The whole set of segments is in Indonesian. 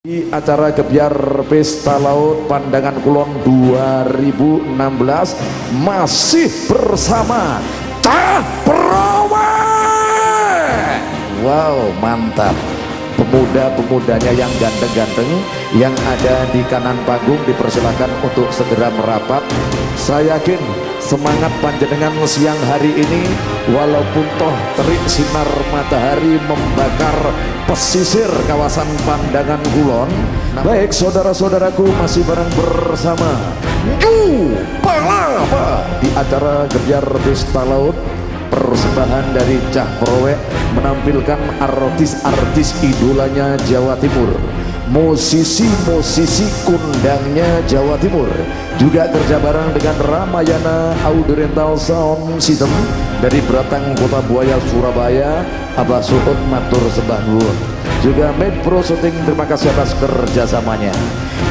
di acara Gebiar Pesta Laut Pandangan Kulon 2016 masih bersama Cah Perawe wow mantap pemuda-pemudanya yang ganteng-ganteng yang ada di kanan panggung dipersilakan untuk segera merapat. Saya yakin semangat panjenengan siang hari ini walaupun toh terik sinar matahari membakar pesisir kawasan pandangan kulon. Baik saudara-saudaraku masih bareng bersama Ju Palapa di acara Gebiar Pesta Laut persembahan dari Cah Prowe menampilkan artis-artis idolanya Jawa Timur. Musisi-musisi kundangnya Jawa Timur juga kerja bareng dengan Ramayana Audio Rental Sound System dari Beratang Kota Buaya Surabaya Abah Suut Matur Sembah juga Pro Shooting terima kasih atas kerjasamanya.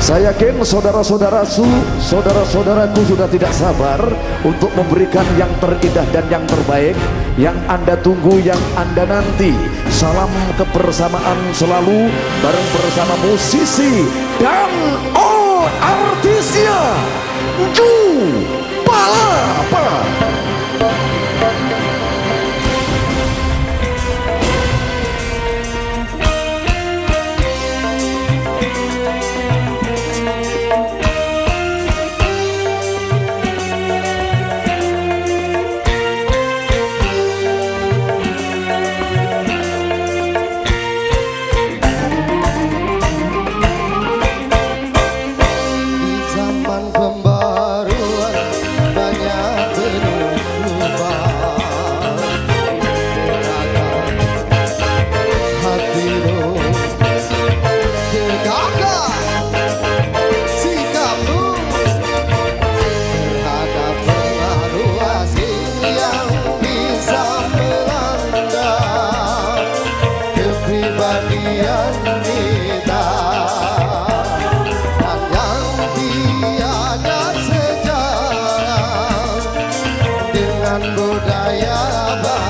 Saya yakin saudara-saudaraku saudara-saudaraku sudah tidak sabar untuk memberikan yang terindah dan yang terbaik yang anda tunggu yang anda nanti. Salam kebersamaan selalu bareng bersama musisi dan all artisnya Ju Palapa dengan budaya bangsa